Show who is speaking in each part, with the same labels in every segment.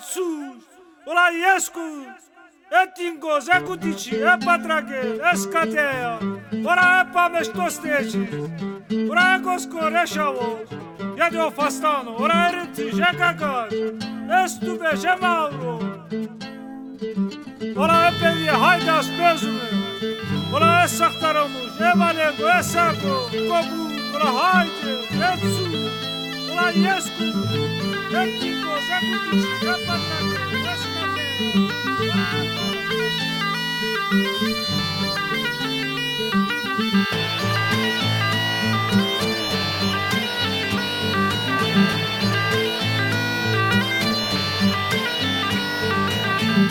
Speaker 1: Κατσούς, Λαϊέσκου, Έτιγκος, Εκουτίτσι, έπατραγε, Εσκατέα, Ωρα έπαμε στο στέτσι, Ωρα έκοσκο ρέσαβος, γιατί ο Φαστάνο, Ωρα έκακας, Έστουπες, έμαυρο, Ωρα έπαιδε, ε, χάιντας παίζουμε, Ωρα έσαχταρομους, ε, έβαλε, έσακο, κόπου, Ωρα χάιντε, έτσι, ora iescu, etingos, ecutici, epatrage, escateo,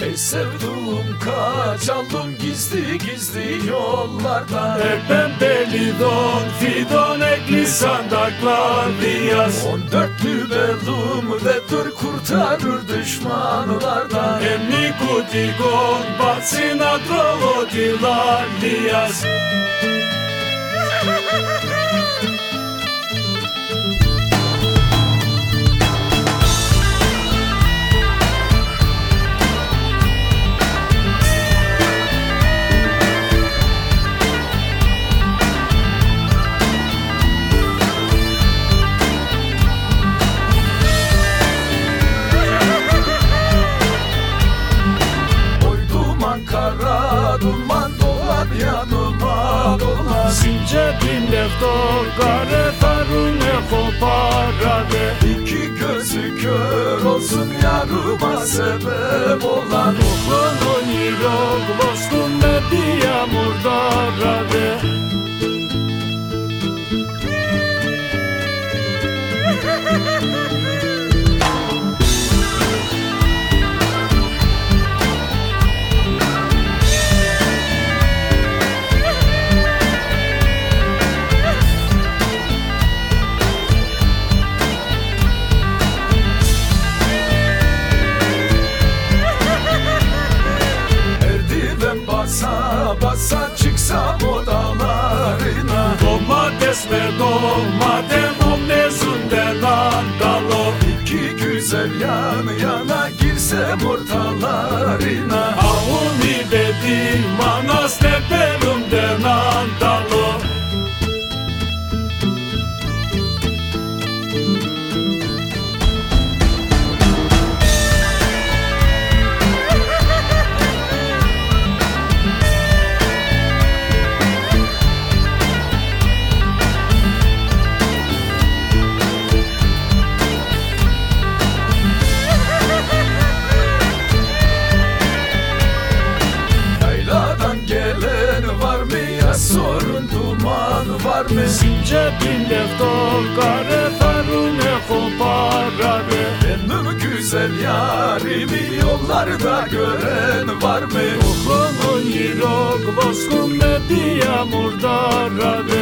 Speaker 2: Ey sevduğum kaçalım gizli gizli yollarda
Speaker 3: E pembeli don, fidon ekli sandaklar diyaz
Speaker 2: On dörtlü belum ve dur kurtarır düşmanlardan
Speaker 3: Emni kutigon, batsina drovo dilar diyaz
Speaker 2: Oy
Speaker 3: leftor, gare farune koparade.
Speaker 2: İki gözü kör olsun yarıma sebep olan
Speaker 3: Oklon irog, vostum me dia murdarade yarın bin leftor kare farune koparade
Speaker 2: Benim güzel yarimi yollarda gören var mı?
Speaker 3: Oklon irog, vostum me dia murdarade